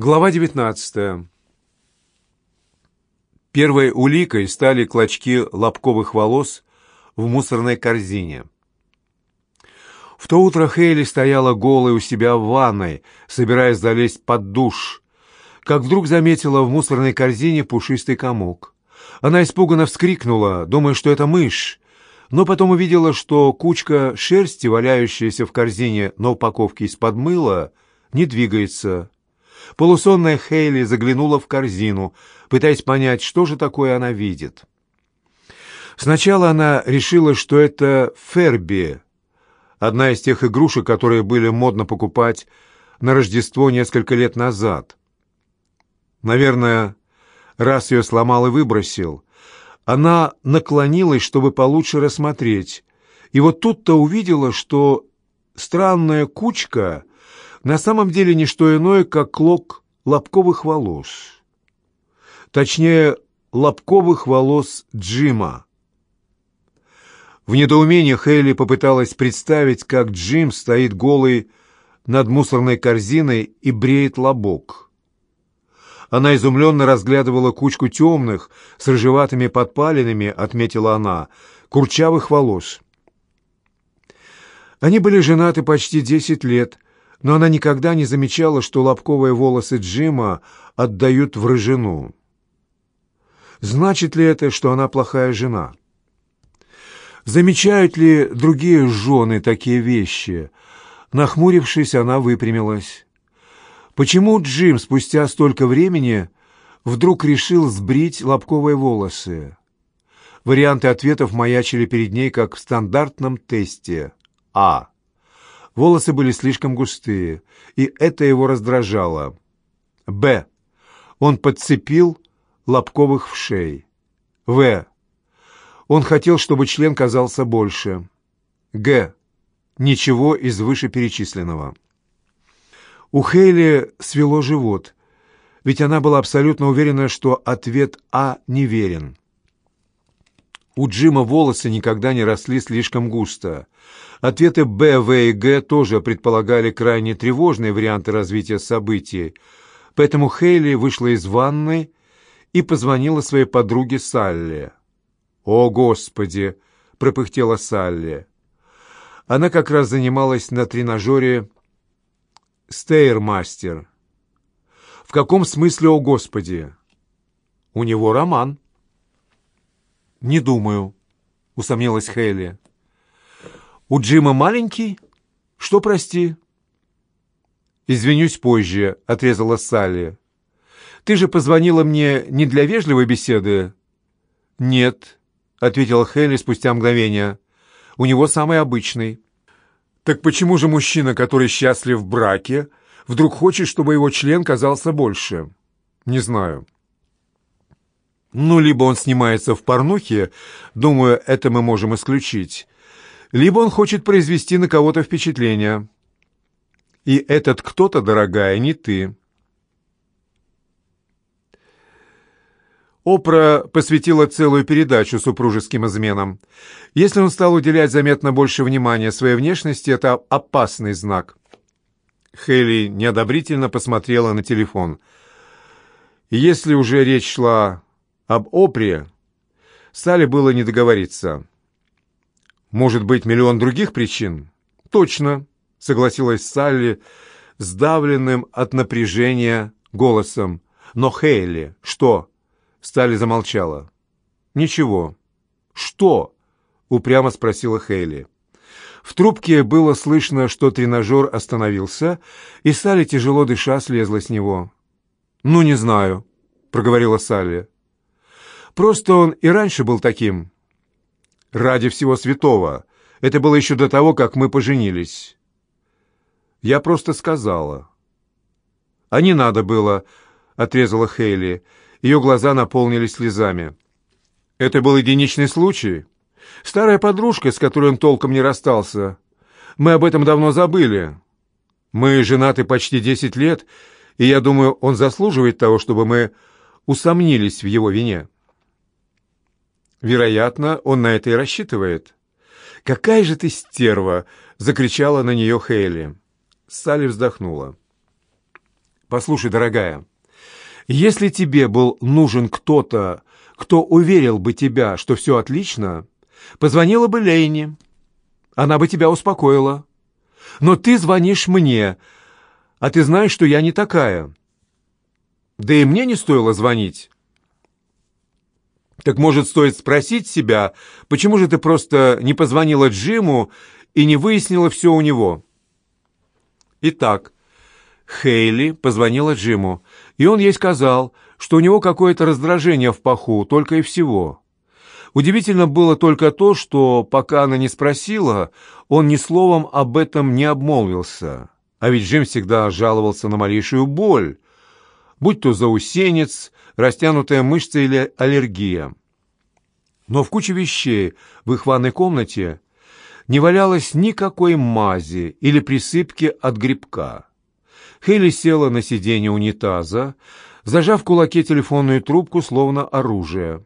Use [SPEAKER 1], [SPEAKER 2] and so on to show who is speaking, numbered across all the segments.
[SPEAKER 1] Глава 19. Первой уликой стали клочки лобковых волос в мусорной корзине. В то утро Хейли стояла голой у себя в ванной, собираясь залезть под душ, как вдруг заметила в мусорной корзине пушистый комок. Она испуганно вскрикнула, думая, что это мышь, но потом увидела, что кучка шерсти, валяющаяся в корзине на упаковке из-под мыла, не двигается. Полусонная Хейли заглянула в корзину, пытаясь понять, что же такое она видит. Сначала она решила, что это Ферби, одна из тех игрушек, которые были модно покупать на Рождество несколько лет назад. Наверное, раз ее сломал и выбросил, она наклонилась, чтобы получше рассмотреть, и вот тут-то увидела, что странная кучка на самом деле не что иное, как клок лобковых волос. Точнее, лобковых волос Джима. В недоумении Хейли попыталась представить, как Джим стоит голый над мусорной корзиной и бреет лобок. Она изумленно разглядывала кучку темных, с рыжеватыми подпалинами, отметила она, курчавых волос. Они были женаты почти десять лет, но она никогда не замечала, что лобковые волосы Джима отдают в рыжину. Значит ли это, что она плохая жена? Замечают ли другие жены такие вещи? Нахмурившись, она выпрямилась. Почему Джим спустя столько времени вдруг решил сбрить лобковые волосы? Варианты ответов маячили перед ней, как в стандартном тесте. А. Волосы были слишком густые, и это его раздражало. Б. Он подцепил лобковых вшей. В. Он хотел, чтобы член казался больше. Г. Ничего из вышеперечисленного. У Хейли свело живот, ведь она была абсолютно уверена, что ответ А неверен. У Джима волосы никогда не росли слишком густо. Ответы Б, В и Г тоже предполагали крайне тревожные варианты развития событий, поэтому Хейли вышла из ванной и позвонила своей подруге Салли. «О, Господи!» — пропыхтела Салли. Она как раз занималась на тренажере «Стейрмастер». «В каком смысле, о Господи?» «У него роман». «Не думаю», — усомнилась Хейли. «У Джима маленький? Что, прости?» «Извинюсь позже», — отрезала Салли. «Ты же позвонила мне не для вежливой беседы?» «Нет», — ответила Хелли спустя мгновение. «У него самый обычный». «Так почему же мужчина, который счастлив в браке, вдруг хочет, чтобы его член казался больше?» «Не знаю». «Ну, либо он снимается в порнухе, думаю, это мы можем исключить, либо он хочет произвести на кого-то впечатление. И этот кто-то, дорогая, не ты. Опра посвятила целую передачу супружеским изменам. Если он стал уделять заметно больше внимания своей внешности, это опасный знак. Хейли неодобрительно посмотрела на телефон. Если уже речь шла об Опре, Сале было не договориться. Может быть, миллион других причин? Точно, согласилась Салли, сдавленным от напряжения голосом. Но Хейли, что? Салли замолчала. Ничего. Что? упрямо спросила Хейли. В трубке было слышно, что тренажер остановился, и Салли, тяжело дыша, слезла с него. «Ну, не знаю», — проговорила Салли. «Просто он и раньше был таким. Ради всего святого. Это было еще до того, как мы поженились. Я просто сказала. А не надо было, отрезала Хейли. Ее глаза наполнились слезами. Это был единичный случай. Старая подружка, с которой он толком не расстался. Мы об этом давно забыли. Мы женаты почти десять лет, и я думаю, он заслуживает того, чтобы мы усомнились в его вине. Вероятно, он на это и рассчитывает. «Какая же ты стерва!» — закричала на нее Хейли. Салли вздохнула. «Послушай, дорогая, если тебе был нужен кто-то, кто уверил бы тебя, что все отлично, позвонила бы Лейни. Она бы тебя успокоила. Но ты звонишь мне, а ты знаешь, что я не такая. Да и мне не стоило звонить. Так может, стоит спросить себя, почему же ты просто не позвонила Джиму и не выяснила все у него? Итак, Хейли позвонила Джиму, и он ей сказал, что у него какое-то раздражение в паху, только и всего. Удивительно было только то, что, пока она не спросила, он ни словом об этом не обмолвился. А ведь Джим всегда жаловался на малейшую боль, будь то заусенец, растянутая мышца или аллергия. Но в куче вещей в их ванной комнате не валялось никакой мази или присыпки от грибка. Хейли села на сиденье унитаза, зажав в кулаке телефонную трубку, словно оружие.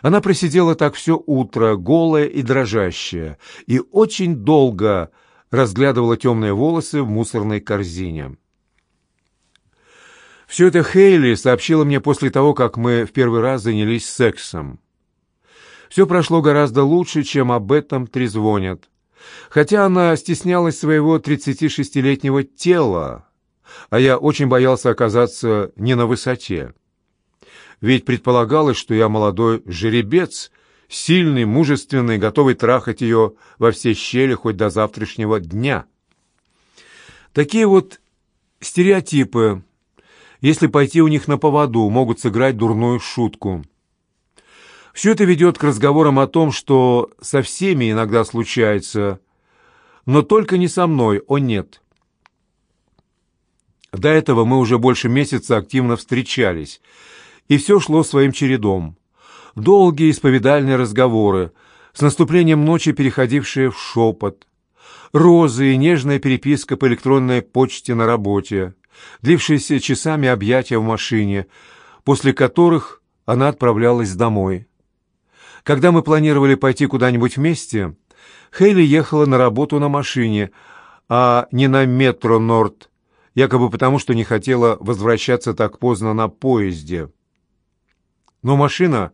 [SPEAKER 1] Она просидела так все утро, голая и дрожащая, и очень долго разглядывала темные волосы в мусорной корзине. Все это Хейли сообщила мне после того, как мы в первый раз занялись сексом. Все прошло гораздо лучше, чем об этом трезвонят. Хотя она стеснялась своего 36-летнего тела, а я очень боялся оказаться не на высоте. Ведь предполагалось, что я молодой жеребец, сильный, мужественный, готовый трахать ее во все щели хоть до завтрашнего дня. Такие вот стереотипы если пойти у них на поводу, могут сыграть дурную шутку. Все это ведет к разговорам о том, что со всеми иногда случается, но только не со мной, о нет. До этого мы уже больше месяца активно встречались, и все шло своим чередом. Долгие исповедальные разговоры, с наступлением ночи переходившие в шепот, розы и нежная переписка по электронной почте на работе, длившиеся часами объятия в машине, после которых она отправлялась домой. Когда мы планировали пойти куда-нибудь вместе, Хейли ехала на работу на машине, а не на метро Норд, якобы потому, что не хотела возвращаться так поздно на поезде. Но машина,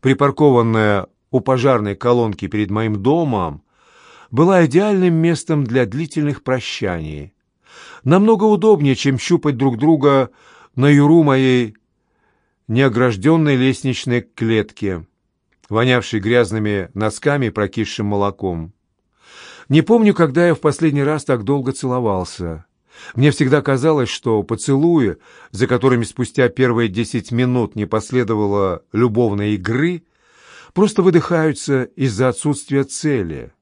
[SPEAKER 1] припаркованная у пожарной колонки перед моим домом, была идеальным местом для длительных прощаний намного удобнее, чем щупать друг друга на юру моей неогражденной лестничной клетки, вонявшей грязными носками и прокисшим молоком. Не помню, когда я в последний раз так долго целовался. Мне всегда казалось, что поцелуи, за которыми спустя первые десять минут не последовало любовной игры, просто выдыхаются из-за отсутствия цели.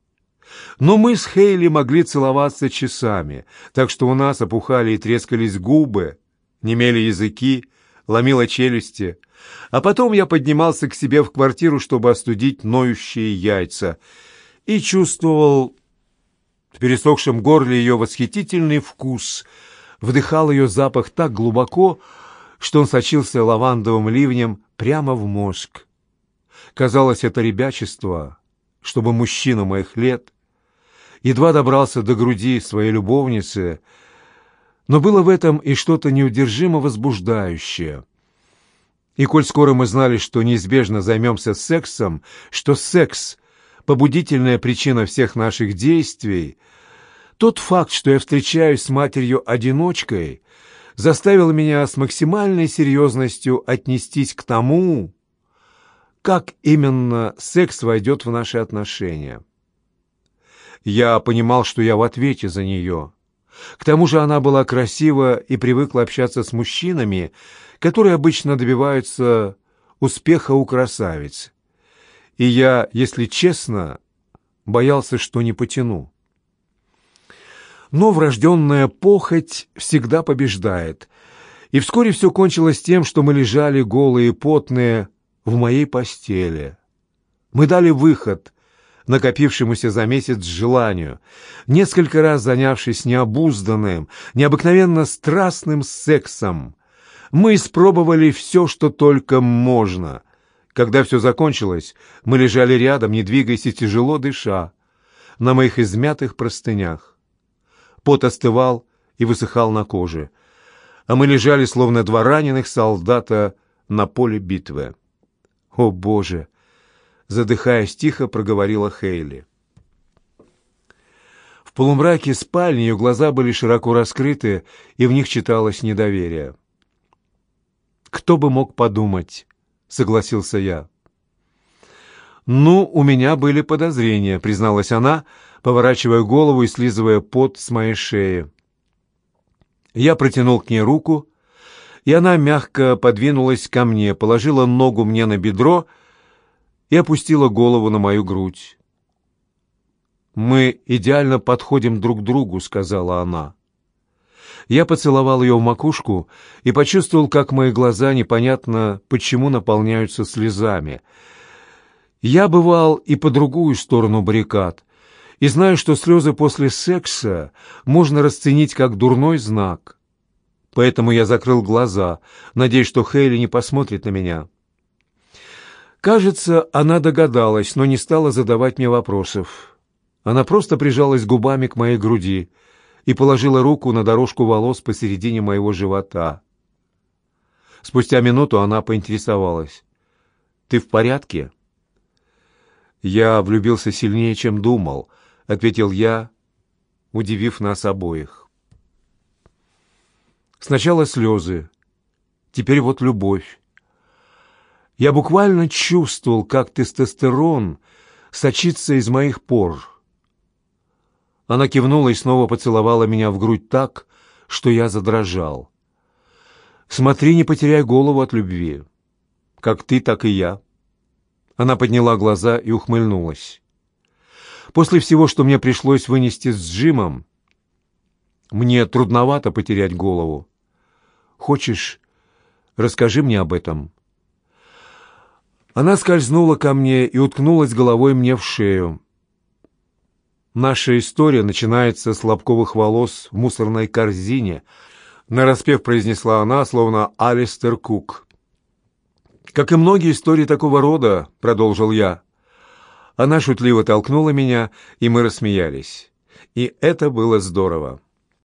[SPEAKER 1] Но мы с Хейли могли целоваться часами, так что у нас опухали и трескались губы, немели языки, ломило челюсти. А потом я поднимался к себе в квартиру, чтобы остудить ноющие яйца, и чувствовал в пересохшем горле ее восхитительный вкус, вдыхал ее запах так глубоко, что он сочился лавандовым ливнем прямо в мозг. Казалось, это ребячество, чтобы мужчина моих лет — едва добрался до груди своей любовницы, но было в этом и что-то неудержимо возбуждающее. И коль скоро мы знали, что неизбежно займемся сексом, что секс — побудительная причина всех наших действий, тот факт, что я встречаюсь с матерью-одиночкой, заставил меня с максимальной серьезностью отнестись к тому, как именно секс войдет в наши отношения. Я понимал, что я в ответе за нее. К тому же она была красива и привыкла общаться с мужчинами, которые обычно добиваются успеха у красавиц. И я, если честно, боялся, что не потяну. Но врожденная похоть всегда побеждает, и вскоре все кончилось тем, что мы лежали голые и потные в моей постели. Мы дали выход накопившемуся за месяц желанию, несколько раз занявшись необузданным, необыкновенно страстным сексом. Мы испробовали все, что только можно. Когда все закончилось, мы лежали рядом, не двигаясь и тяжело дыша, на моих измятых простынях. Пот остывал и высыхал на коже. а мы лежали, словно два раненых солдата на поле битвы. «О, Боже!» — задыхаясь тихо, проговорила Хейли. В полумраке спальни ее глаза были широко раскрыты, и в них читалось недоверие. «Кто бы мог подумать?» — согласился я. «Ну, у меня были подозрения», — призналась она, поворачивая голову и слизывая пот с моей шеи. Я протянул к ней руку, и она мягко подвинулась ко мне, положила ногу мне на бедро и опустила голову на мою грудь. «Мы идеально подходим друг другу», — сказала она. Я поцеловал ее в макушку и почувствовал, как мои глаза непонятно почему наполняются слезами — я бывал и по другую сторону баррикад, и знаю, что слезы после секса можно расценить как дурной знак. Поэтому я закрыл глаза, надеясь, что Хейли не посмотрит на меня. Кажется, она догадалась, но не стала задавать мне вопросов. Она просто прижалась губами к моей груди и положила руку на дорожку волос посередине моего живота. Спустя минуту она поинтересовалась. «Ты в порядке?» «Я влюбился сильнее, чем думал», — ответил я, удивив нас обоих. Сначала слезы, теперь вот любовь. Я буквально чувствовал, как тестостерон сочится из моих пор. Она кивнула и снова поцеловала меня в грудь так, что я задрожал. «Смотри, не потеряй голову от любви. Как ты, так и я». Она подняла глаза и ухмыльнулась. После всего, что мне пришлось вынести с Джимом, мне трудновато потерять голову. Хочешь, расскажи мне об этом?» Она скользнула ко мне и уткнулась головой мне в шею. Наша история начинается с лобковых волос в мусорной корзине, нараспев произнесла она, словно Алистер Кук. Как и многие истории такого рода, продолжил я. Она шутливо толкнула меня, и мы рассмеялись. И это было здорово.